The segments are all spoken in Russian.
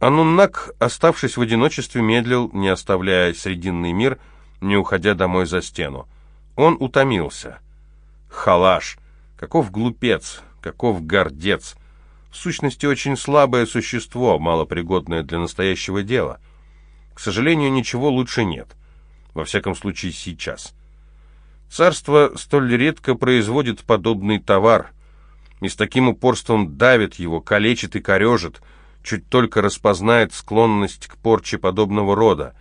Ануннак, оставшись в одиночестве, медлил, не оставляя срединный мир, не уходя домой за стену. Он утомился. Халаш! Каков глупец! Каков гордец! В сущности, очень слабое существо, малопригодное для настоящего дела. К сожалению, ничего лучше нет. Во всяком случае, сейчас. Царство столь редко производит подобный товар, и с таким упорством давит его, калечит и корежит, чуть только распознает склонность к порче подобного рода.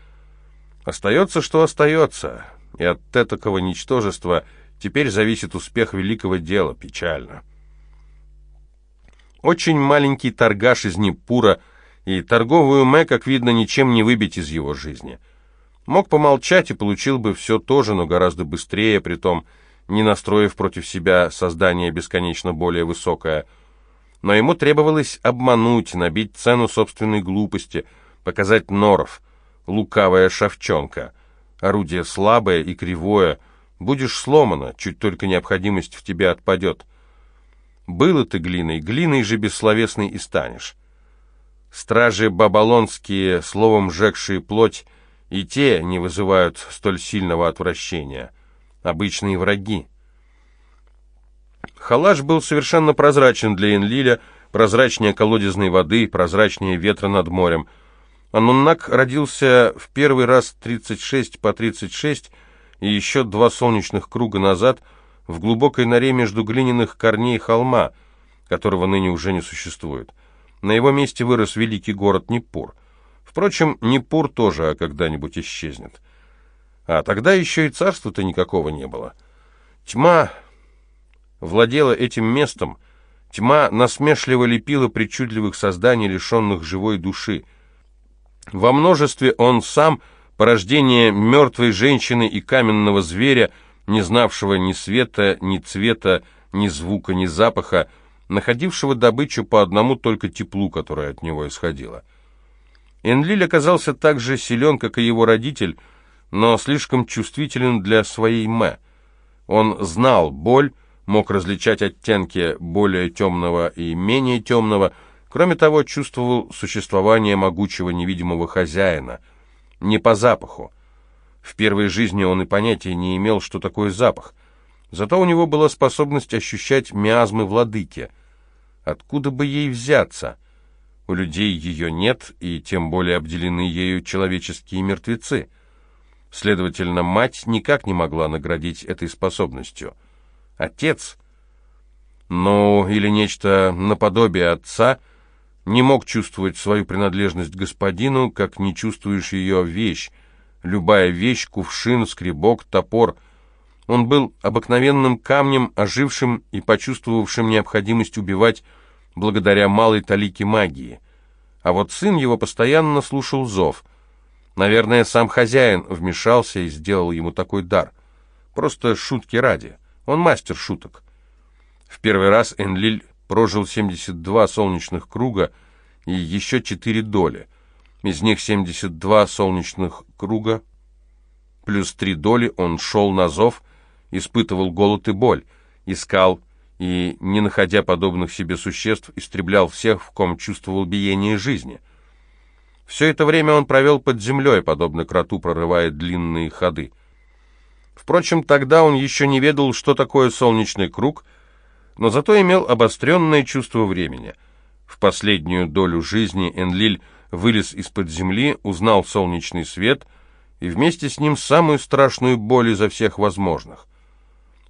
Остается, что остается, и от этакого ничтожества теперь зависит успех великого дела, печально. Очень маленький торгаш из Непура, и торговую Мэ, как видно, ничем не выбить из его жизни. Мог помолчать и получил бы все то же, но гораздо быстрее, притом не настроив против себя создание бесконечно более высокое. Но ему требовалось обмануть, набить цену собственной глупости, показать норов, лукавая шовчонка. Орудие слабое и кривое, будешь сломано, чуть только необходимость в тебе отпадет. Было ты глиной, глиной же бессловесной и станешь. Стражи бабалонские, словом жегшие плоть, и те не вызывают столь сильного отвращения. Обычные враги. Халаш был совершенно прозрачен для Энлиля, прозрачнее колодезной воды, прозрачнее ветра над морем. Ануннак родился в первый раз 36 по 36 и еще два солнечных круга назад — в глубокой норе между глиняных корней холма, которого ныне уже не существует. На его месте вырос великий город Непур. Впрочем, Непур тоже когда-нибудь исчезнет. А тогда еще и царства-то никакого не было. Тьма владела этим местом, тьма насмешливо лепила причудливых созданий, лишенных живой души. Во множестве он сам, порождение мертвой женщины и каменного зверя, не знавшего ни света, ни цвета, ни звука, ни запаха, находившего добычу по одному только теплу, которое от него исходило. Энлиль оказался так же силен, как и его родитель, но слишком чувствителен для своей Мэ. Он знал боль, мог различать оттенки более темного и менее темного, кроме того, чувствовал существование могучего невидимого хозяина, не по запаху, в первой жизни он и понятия не имел, что такое запах. Зато у него была способность ощущать миазмы владыки. Откуда бы ей взяться? У людей ее нет, и тем более обделены ею человеческие мертвецы. Следовательно, мать никак не могла наградить этой способностью. Отец, ну, или нечто наподобие отца, не мог чувствовать свою принадлежность господину, как не чувствуешь ее вещь, любая вещь, кувшин, скребок, топор. Он был обыкновенным камнем, ожившим и почувствовавшим необходимость убивать благодаря малой талике магии. А вот сын его постоянно слушал зов. Наверное, сам хозяин вмешался и сделал ему такой дар. Просто шутки ради. Он мастер шуток. В первый раз Энлиль прожил 72 солнечных круга и еще 4 доли — из них 72 солнечных круга, плюс три доли он шел на зов, испытывал голод и боль, искал и, не находя подобных себе существ, истреблял всех, в ком чувствовал биение жизни. Все это время он провел под землей, подобно кроту, прорывая длинные ходы. Впрочем, тогда он еще не ведал, что такое солнечный круг, но зато имел обостренное чувство времени. В последнюю долю жизни Энлиль вылез из-под земли, узнал солнечный свет и вместе с ним самую страшную боль изо всех возможных.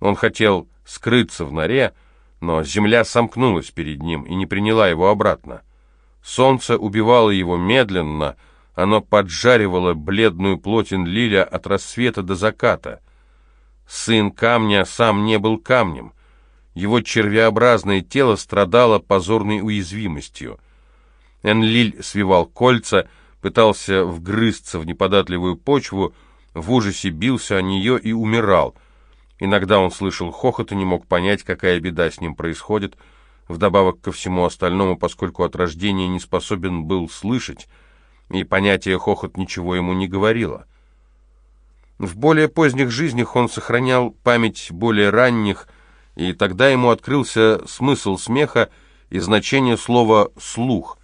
Он хотел скрыться в норе, но земля сомкнулась перед ним и не приняла его обратно. Солнце убивало его медленно, оно поджаривало бледную плоть Лиля от рассвета до заката. Сын камня сам не был камнем. Его червеобразное тело страдало позорной уязвимостью. Энлиль свивал кольца, пытался вгрызться в неподатливую почву, в ужасе бился о нее и умирал. Иногда он слышал хохот и не мог понять, какая беда с ним происходит, вдобавок ко всему остальному, поскольку от рождения не способен был слышать, и понятие хохот ничего ему не говорило. В более поздних жизнях он сохранял память более ранних, и тогда ему открылся смысл смеха и значение слова «слух»,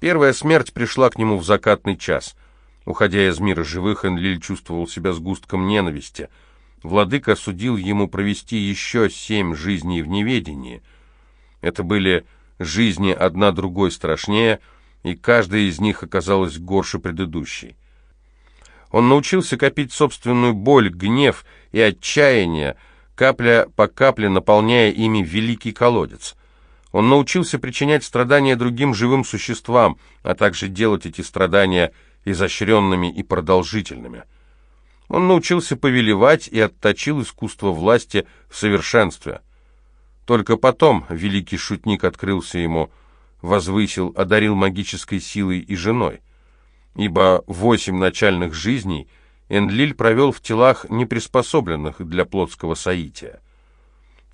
Первая смерть пришла к нему в закатный час. Уходя из мира живых, Энлиль чувствовал себя сгустком ненависти. Владыка судил ему провести еще семь жизней в неведении. Это были жизни одна другой страшнее, и каждая из них оказалась горше предыдущей. Он научился копить собственную боль, гнев и отчаяние, капля по капле наполняя ими великий колодец. Он научился причинять страдания другим живым существам, а также делать эти страдания изощренными и продолжительными. Он научился повелевать и отточил искусство власти в совершенстве. Только потом великий шутник открылся ему, возвысил, одарил магической силой и женой ибо восемь начальных жизней Энлиль провел в телах, не приспособленных для плотского соития.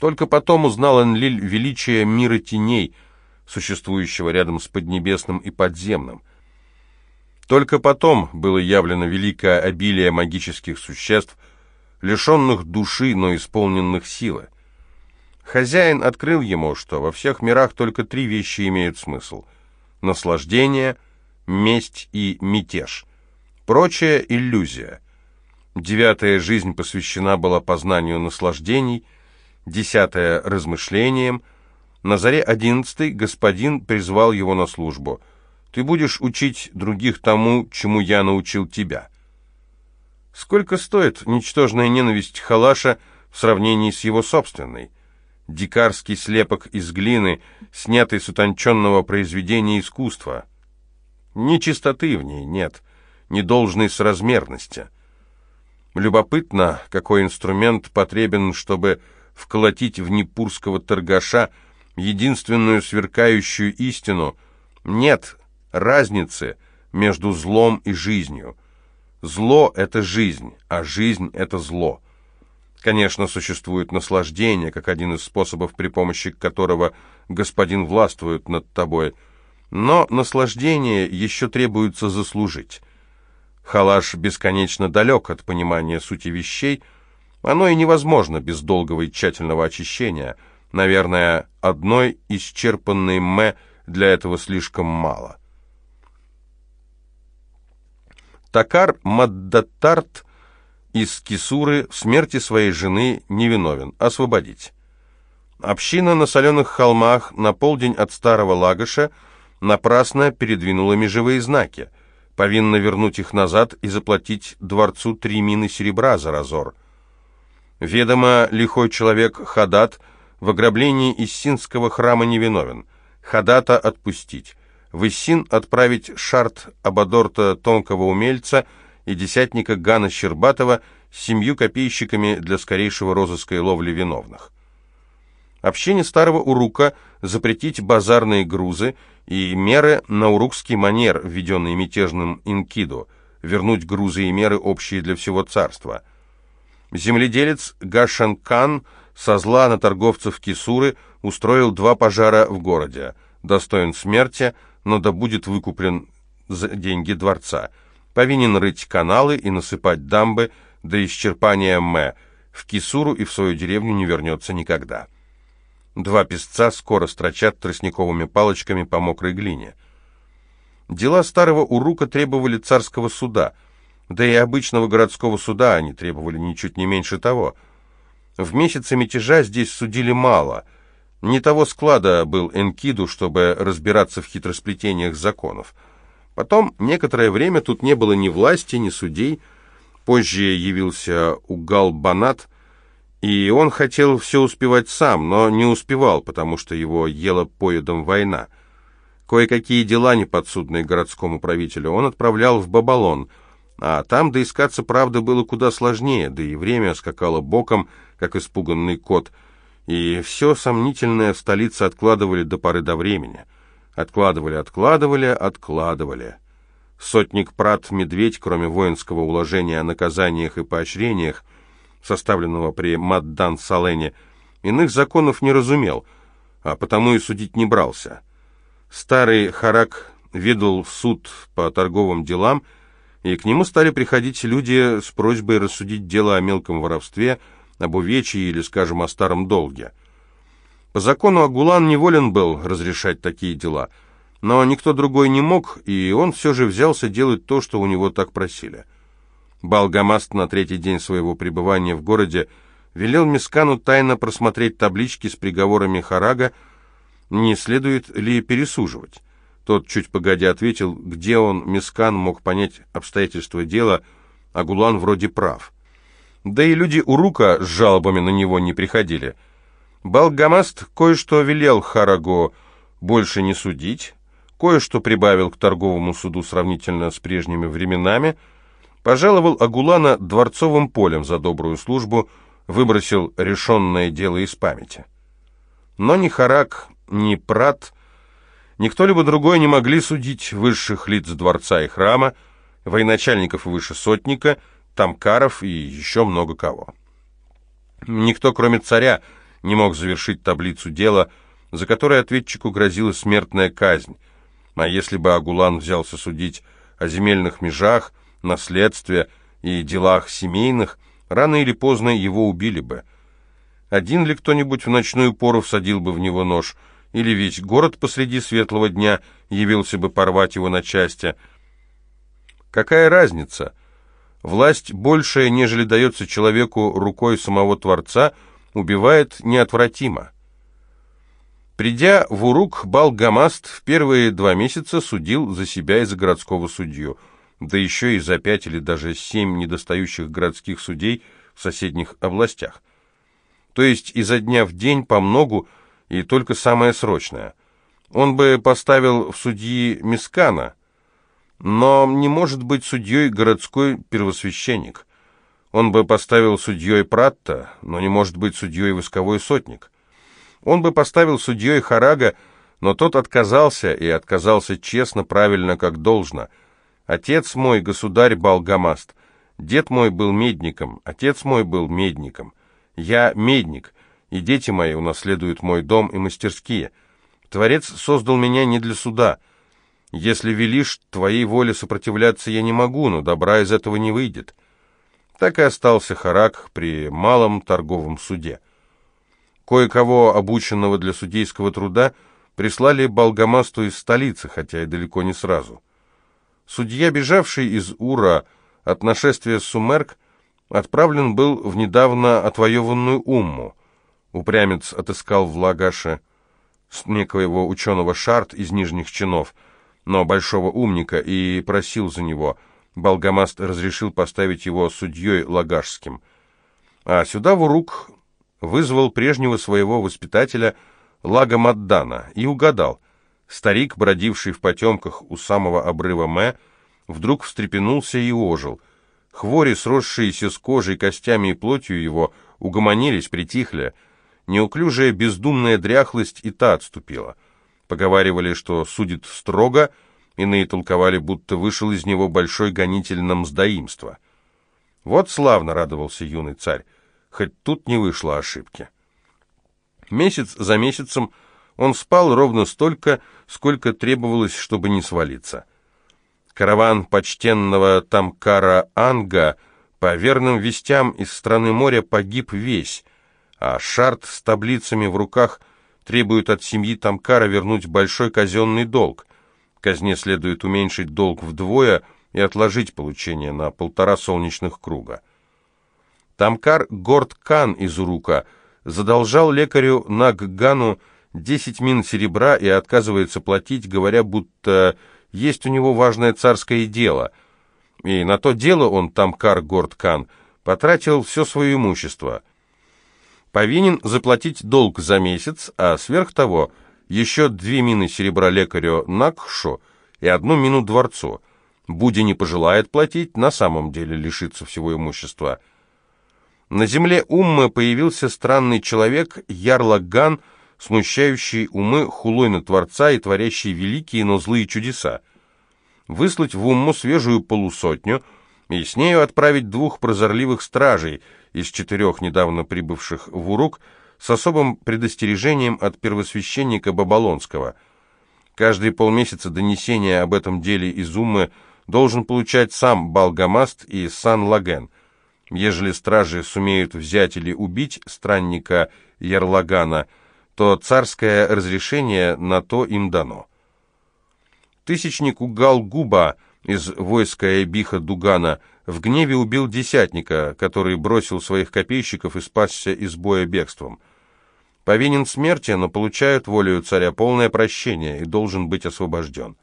Только потом узнал Энлиль величие мира теней, существующего рядом с поднебесным и подземным. Только потом было явлено великое обилие магических существ, лишенных души, но исполненных силы. Хозяин открыл ему, что во всех мирах только три вещи имеют смысл — наслаждение — месть и мятеж. Прочая иллюзия. Девятая жизнь посвящена была познанию наслаждений, десятая — размышлениям. На заре одиннадцатой господин призвал его на службу. «Ты будешь учить других тому, чему я научил тебя». Сколько стоит ничтожная ненависть Халаша в сравнении с его собственной? Дикарский слепок из глины, снятый с утонченного произведения искусства — ни чистоты в ней нет, ни должной соразмерности. Любопытно, какой инструмент потребен, чтобы вколотить в непурского торгаша единственную сверкающую истину. Нет разницы между злом и жизнью. Зло — это жизнь, а жизнь — это зло. Конечно, существует наслаждение, как один из способов, при помощи которого господин властвует над тобой — но наслаждение еще требуется заслужить. Халаш бесконечно далек от понимания сути вещей, оно и невозможно без долгого и тщательного очищения. Наверное, одной исчерпанной «мэ» для этого слишком мало. Такар Маддатарт из Кисуры в смерти своей жены невиновен. Освободить. Община на соленых холмах на полдень от Старого Лагоша – напрасно передвинула межевые знаки. Повинна вернуть их назад и заплатить дворцу три мины серебра за разор. Ведомо, лихой человек Хадат в ограблении Иссинского храма невиновен. Хадата отпустить. В Иссин отправить шарт Абадорта тонкого умельца и десятника Гана Щербатова с семью копейщиками для скорейшего розыска и ловли виновных. Общине старого Урука запретить базарные грузы и меры на урукский манер, введенные мятежным Инкиду, вернуть грузы и меры общие для всего царства. Земледелец Гашанкан со зла на торговцев Кисуры устроил два пожара в городе. Достоин смерти, но да будет выкуплен за деньги дворца. Повинен рыть каналы и насыпать дамбы до исчерпания Мэ. В Кисуру и в свою деревню не вернется никогда. Два песца скоро строчат тростниковыми палочками по мокрой глине. Дела старого Урука требовали царского суда, да и обычного городского суда они требовали ничуть не меньше того. В месяце мятежа здесь судили мало. Не того склада был Энкиду, чтобы разбираться в хитросплетениях законов. Потом некоторое время тут не было ни власти, ни судей. Позже явился Угал-Банат, и он хотел все успевать сам, но не успевал, потому что его ела поедом война. Кое-какие дела, неподсудные городскому правителю, он отправлял в Бабалон, а там доискаться правды было куда сложнее, да и время скакало боком, как испуганный кот, и все сомнительное в столице откладывали до поры до времени. Откладывали, откладывали, откладывали. Сотник Прат Медведь, кроме воинского уложения о наказаниях и поощрениях, составленного при Маддан-Салене, иных законов не разумел, а потому и судить не брался. Старый Харак ведал суд по торговым делам, и к нему стали приходить люди с просьбой рассудить дело о мелком воровстве, об увечье или, скажем, о старом долге. По закону Агулан неволен был разрешать такие дела, Но никто другой не мог, и он все же взялся делать то, что у него так просили. Балгамаст на третий день своего пребывания в городе велел Мискану тайно просмотреть таблички с приговорами Харага, не следует ли пересуживать. Тот чуть погодя ответил, где он, Мискан, мог понять обстоятельства дела, а Гулан вроде прав. Да и люди Урука с жалобами на него не приходили. Балгамаст кое-что велел Хараго больше не судить, кое-что прибавил к торговому суду сравнительно с прежними временами, пожаловал Агулана дворцовым полем за добрую службу, выбросил решенное дело из памяти. Но ни Харак, ни Прат, ни кто-либо другой не могли судить высших лиц дворца и храма, военачальников выше сотника — Тамкаров и еще много кого. Никто, кроме царя, не мог завершить таблицу дела, за которое ответчику грозила смертная казнь. А если бы Агулан взялся судить о земельных межах, наследстве и делах семейных, рано или поздно его убили бы. Один ли кто-нибудь в ночную пору всадил бы в него нож, или весь город посреди светлого дня явился бы порвать его на части? Какая разница — Власть, большая, нежели дается человеку рукой самого Творца, убивает неотвратимо. Придя в Урук, Балгамаст в первые два месяца судил за себя и за городского судью, да еще и за пять или даже семь недостающих городских судей в соседних областях. То есть изо дня в день по многу и только самое срочное. Он бы поставил в судьи Мискана – но не может быть судьей городской первосвященник. Он бы поставил судьей Пратта, но не может быть судьей восковой сотник. Он бы поставил судьей Харага, но тот отказался, и отказался честно, правильно, как должно. Отец мой, государь Балгамаст, дед мой был медником, отец мой был медником. Я медник, и дети мои унаследуют мой дом и мастерские. Творец создал меня не для суда — если велишь твоей воле сопротивляться, я не могу, но добра из этого не выйдет. Так и остался Харак при малом торговом суде. Кое-кого, обученного для судейского труда, прислали Болгамасту из столицы, хотя и далеко не сразу. Судья, бежавший из Ура от нашествия Сумерк, отправлен был в недавно отвоеванную Умму. Упрямец отыскал в Лагаше некоего ученого Шарт из нижних чинов – но большого умника, и просил за него. Балгамаст разрешил поставить его судьей Лагашским. А сюда Вурук вызвал прежнего своего воспитателя Лагамаддана и угадал. Старик, бродивший в потемках у самого обрыва Мэ, вдруг встрепенулся и ожил. Хвори, сросшиеся с кожей, костями и плотью его, угомонились, притихли. Неуклюжая бездумная дряхлость и та отступила. Поговаривали, что судит строго, иные толковали, будто вышел из него большой гонитель на мздоимство. Вот славно радовался юный царь, хоть тут не вышло ошибки. Месяц за месяцем он спал ровно столько, сколько требовалось, чтобы не свалиться. Караван почтенного Тамкара Анга по верным вестям из страны моря погиб весь, а Шарт с таблицами в руках – требуют от семьи Тамкара вернуть большой казенный долг. Казне следует уменьшить долг вдвое и отложить получение на полтора солнечных круга. Тамкар Гордкан из Урука задолжал лекарю Наггану 10 мин серебра и отказывается платить, говоря, будто есть у него важное царское дело. И на то дело он, Тамкар Гордкан, потратил все свое имущество – повинен заплатить долг за месяц, а сверх того еще две мины серебра лекарю Накшу и одну мину дворцу. Буди не пожелает платить, на самом деле лишится всего имущества. На земле Уммы появился странный человек, Ярлаган, смущающий умы хулой на Творца и творящий великие, но злые чудеса. Выслать в Умму свежую полусотню и с нею отправить двух прозорливых стражей – из четырех недавно прибывших в Урук с особым предостережением от первосвященника Бабалонского. Каждые полмесяца донесение об этом деле из Уммы должен получать сам Балгамаст и Сан-Лаген. Ежели стражи сумеют взять или убить странника Ярлагана, то царское разрешение на то им дано. Тысячник Угал-Губа из войска Эбиха Дугана в гневе убил десятника, который бросил своих копейщиков и спасся из боя бегством. Повинен смерти, но получает волею царя полное прощение и должен быть освобожден.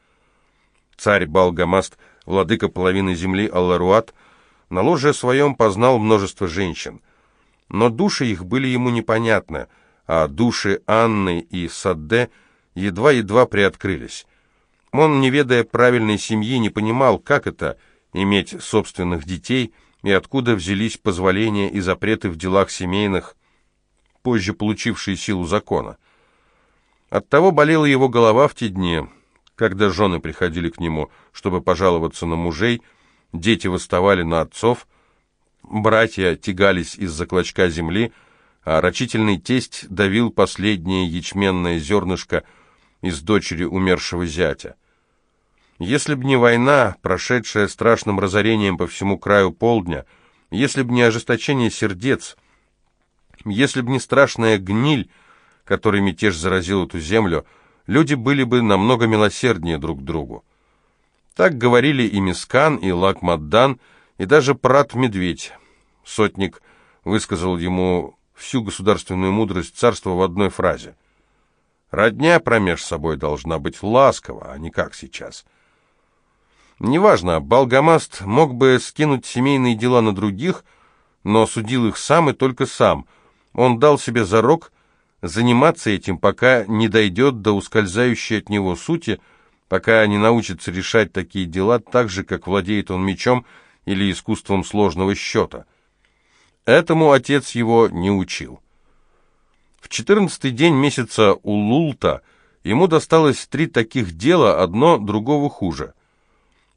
Царь Балгамаст, владыка половины земли Алларуат, на ложе своем познал множество женщин. Но души их были ему непонятны, а души Анны и Садде едва-едва приоткрылись. Он, не ведая правильной семьи, не понимал, как это — иметь собственных детей и откуда взялись позволения и запреты в делах семейных, позже получившие силу закона. Оттого болела его голова в те дни, когда жены приходили к нему, чтобы пожаловаться на мужей, дети восставали на отцов, братья тягались из-за клочка земли, а рачительный тесть давил последнее ячменное зернышко из дочери умершего зятя. Если б не война, прошедшая страшным разорением по всему краю полдня, если б не ожесточение сердец, если б не страшная гниль, которой мятеж заразил эту землю, люди были бы намного милосерднее друг к другу. Так говорили и Мискан, и Лакмаддан, и даже Прат-Медведь. Сотник высказал ему всю государственную мудрость царства в одной фразе. «Родня промеж собой должна быть ласкова, а не как сейчас». Неважно, Балгамаст мог бы скинуть семейные дела на других, но судил их сам и только сам. Он дал себе зарок заниматься этим, пока не дойдет до ускользающей от него сути, пока не научится решать такие дела так же, как владеет он мечом или искусством сложного счета. Этому отец его не учил. В четырнадцатый день месяца Улулта ему досталось три таких дела, одно другого хуже –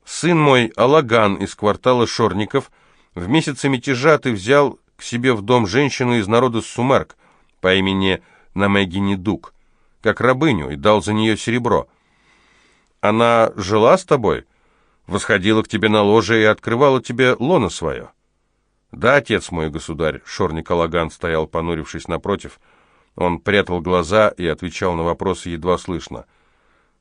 Сын мой, Алаган из квартала Шорников, в месяце мятежа ты взял к себе в дом женщину из народа Сумерк по имени Намегини Дук, как рабыню, и дал за нее серебро. Она жила с тобой, восходила к тебе на ложе и открывала тебе лоно свое. Да, отец мой, государь, Шорник Алаган стоял, понурившись напротив. Он прятал глаза и отвечал на вопросы едва слышно.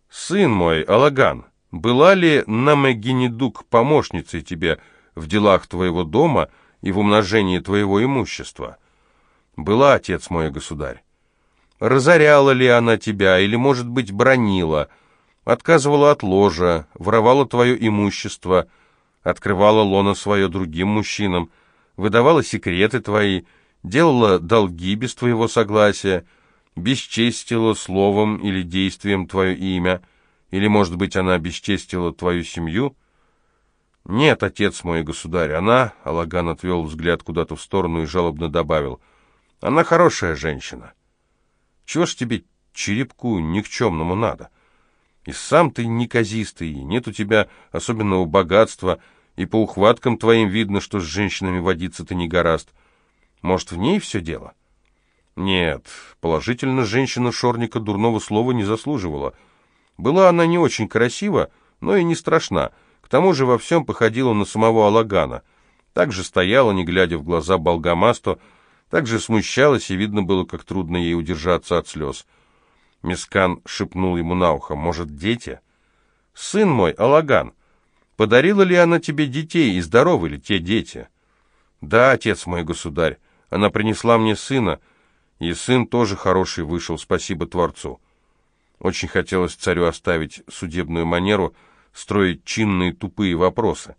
«Сын мой, Алаган, была ли Намегинедук помощницей тебе в делах твоего дома и в умножении твоего имущества? Была, отец мой государь. Разоряла ли она тебя или, может быть, бронила, отказывала от ложа, воровала твое имущество, открывала лоно свое другим мужчинам, выдавала секреты твои, делала долги без твоего согласия, бесчестила словом или действием твое имя — или, может быть, она обесчестила твою семью?» «Нет, отец мой государь, она...» — Алаган отвел взгляд куда-то в сторону и жалобно добавил. «Она хорошая женщина. Чего ж тебе черепку никчемному надо? И сам ты неказистый, нет у тебя особенного богатства, и по ухваткам твоим видно, что с женщинами водиться ты не гораст. Может, в ней все дело?» «Нет, положительно, женщина Шорника дурного слова не заслуживала». Была она не очень красива, но и не страшна. К тому же во всем походила на самого Алагана. Также стояла, не глядя в глаза Болгамасту, также смущалась, и видно было, как трудно ей удержаться от слез. Мискан шепнул ему на ухо, «Может, дети?» «Сын мой, Алаган, подарила ли она тебе детей, и здоровы ли те дети?» «Да, отец мой государь, она принесла мне сына, и сын тоже хороший вышел, спасибо Творцу». Очень хотелось царю оставить судебную манеру, строить чинные тупые вопросы.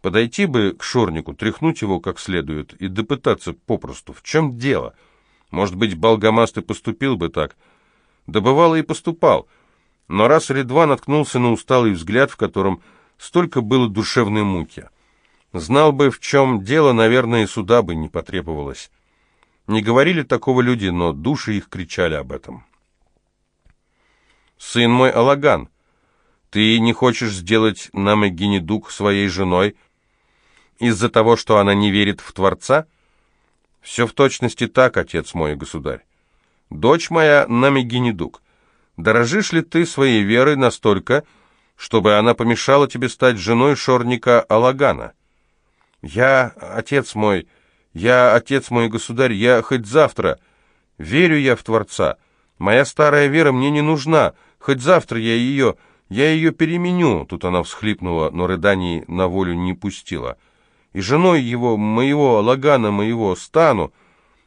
Подойти бы к Шорнику, тряхнуть его как следует и допытаться попросту, в чем дело. Может быть, Болгамаст и поступил бы так. Да бывало и поступал. Но раз или два наткнулся на усталый взгляд, в котором столько было душевной муки. Знал бы, в чем дело, наверное, и суда бы не потребовалось. Не говорили такого люди, но души их кричали об этом. «Сын мой Алаган, ты не хочешь сделать нам Эгенедук своей женой из-за того, что она не верит в Творца?» «Все в точности так, отец мой, государь. Дочь моя Намегенедук, дорожишь ли ты своей верой настолько, чтобы она помешала тебе стать женой шорника Алагана?» «Я, отец мой, я, отец мой, государь, я хоть завтра. Верю я в Творца. Моя старая вера мне не нужна, Хоть завтра я ее, Я ее переменю, тут она всхлипнула, но рыданий на волю не пустила. И женой его, моего, Лагана моего, стану.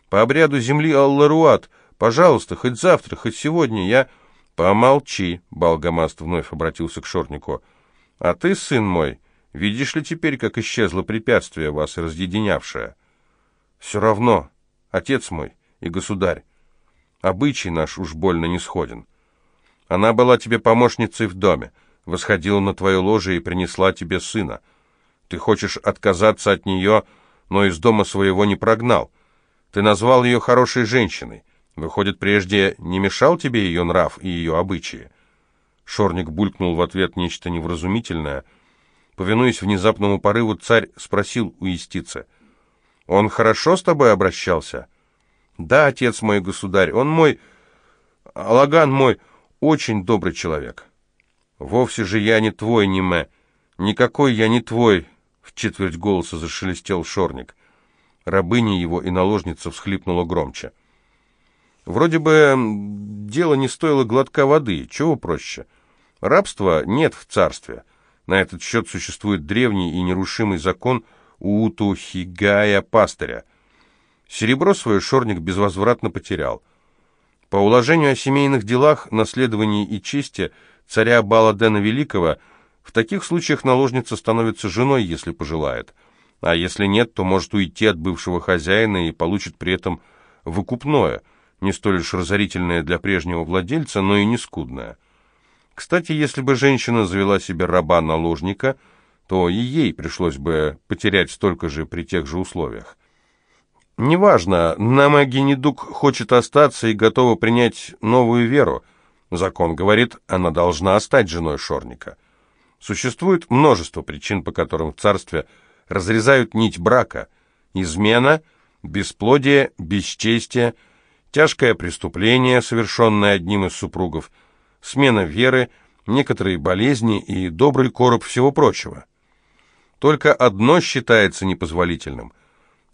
По обряду земли Алларуат, пожалуйста, хоть завтра, хоть сегодня, я... Помолчи, Балгамаст вновь обратился к Шорнику. А ты, сын мой, видишь ли теперь, как исчезло препятствие вас разъединявшее? Все равно, отец мой и государь, обычай наш уж больно не сходен. Она была тебе помощницей в доме, восходила на твое ложе и принесла тебе сына. Ты хочешь отказаться от нее, но из дома своего не прогнал. Ты назвал ее хорошей женщиной. Выходит, прежде не мешал тебе ее нрав и ее обычаи?» Шорник булькнул в ответ нечто невразумительное. Повинуясь внезапному порыву, царь спросил у истицы. «Он хорошо с тобой обращался?» «Да, отец мой, государь, он мой... Алаган мой...» очень добрый человек. Вовсе же я не твой, Ниме. Никакой я не твой, в четверть голоса зашелестел шорник. Рабыня его и наложница всхлипнула громче. Вроде бы дело не стоило глотка воды, чего проще. Рабства нет в царстве. На этот счет существует древний и нерушимый закон Ууту-Хигая Пастыря. Серебро свое шорник безвозвратно потерял — по уложению о семейных делах, наследовании и чести царя Баладена Великого, в таких случаях наложница становится женой, если пожелает. А если нет, то может уйти от бывшего хозяина и получит при этом выкупное, не столь уж разорительное для прежнего владельца, но и не скудное. Кстати, если бы женщина завела себе раба-наложника, то и ей пришлось бы потерять столько же при тех же условиях. Неважно, Намагинидук хочет остаться и готова принять новую веру. Закон говорит, она должна стать женой Шорника. Существует множество причин, по которым в царстве разрезают нить брака. Измена, бесплодие, бесчестие, тяжкое преступление, совершенное одним из супругов, смена веры, некоторые болезни и добрый короб всего прочего. Только одно считается непозволительным –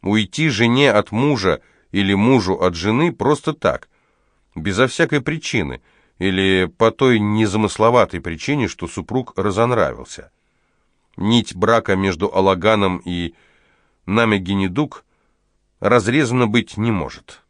Уйти жене от мужа или мужу от жены просто так, безо всякой причины, или по той незамысловатой причине, что супруг разонравился. Нить брака между Алаганом и Намегенедук разрезана быть не может.